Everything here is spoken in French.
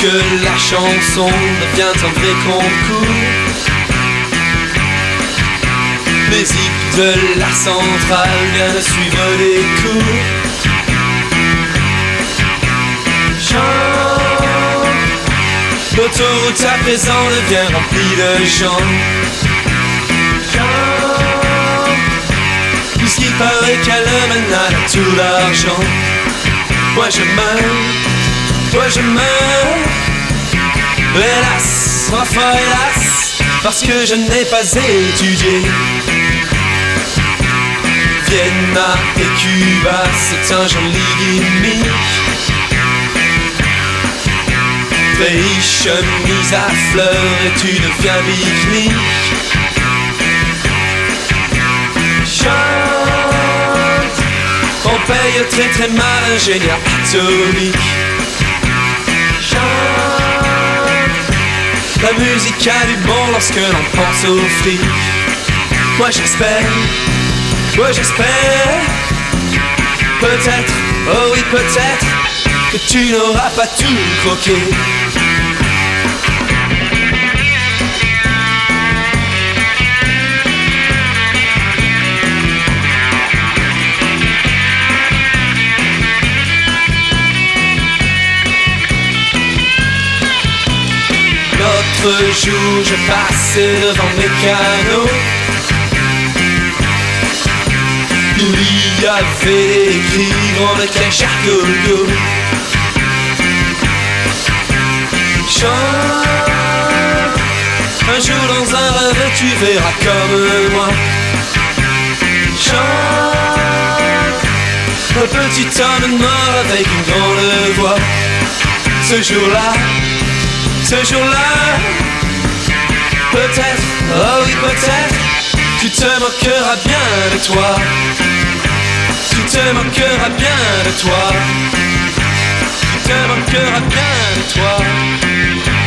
que la chanson devient un vrai concours. Hippies de la centrale viennent de suivre les cours. L'autoroute à présent devient remplie de gens. Chante, puisqu'il paraît qu'elle mène à tout l'argent. Moi je meurs, toi je meurs. Hélas, enfin hélas, parce que je n'ai pas étudié. Vienna et Cuba, c'est un joli gimmick. Pays chemise à fleurs et tu deviens pique-nique. Chante, on très très mal un génie atomique. La musique a du bon lorsque l'on pense au fric. Moi j'espère, moi j'espère, peut-être, oh oui peut-être, que tu n'auras pas tout croqué. L'autre jour, je passais devant mes canaux. Il y avait écrit le cache gogo. Chante, un jour dans un rêve, tu verras comme moi. Chante, un petit homme mort avec une grande voix. Ce jour-là, ce jour-là, peut-être, oh oui peut-être, tu te moqueras bien de toi. Tu te moqueras bien de toi. Tu te moqueras bien de toi.